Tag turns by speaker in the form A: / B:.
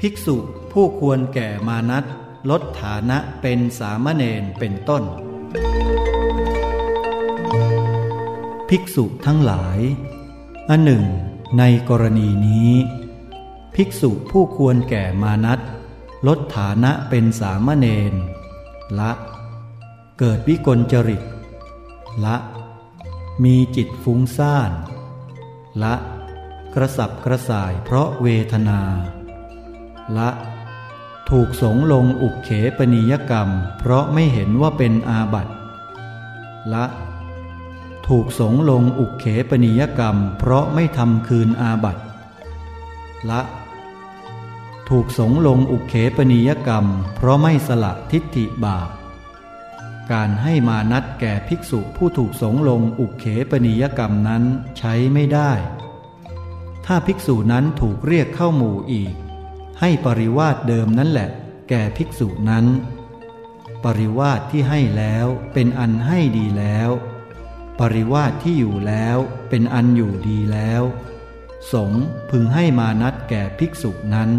A: ภิกษุผู้ควรแก่มานัตลดฐานะเป็นสามเณรเป็นต้น ภิกษุทั้งหลาย อันหนึ่ง ในกรณีนี้ ภิกษุผู้ควรแก่มานัตลดฐานะเป็นสามเณรละ เกิดวิกลจริต ละ มีจิตฟุ้งซ่าน ละ กระสับกระส่ายเพราะเวทนา ละ ถูกสงลงอุกเขปนิยกรรม เพราะไม่เห็นว่าเป็นอาบัติละ ถูกสงลงอุกเขปนิยกรรม เพราะไม่ทำคืนอาบัติละ ถูกสงลงอุกเขปนิยกรรม เพราะไม่สละทิฏฐิบาปการให้มานัดแก่ภิกษุผู้ถูกสงลงอุกเขปนิยกรรมนั้นใช้ไม่ได้ ถ้าภิกษุนั้นถูกเรียกเข้าหมู่อีก ให้ปริวาสเดิมนั่นแหละ แก่ภิกษุนั้น ปริวาสที่ให้แล้วเป็นอันให้ดีแล้ว ปริวาสที่อยู่แล้วเป็นอันอยู่ดีแล้ว สงพึงให้มานัดแก่ภิกษุนั้น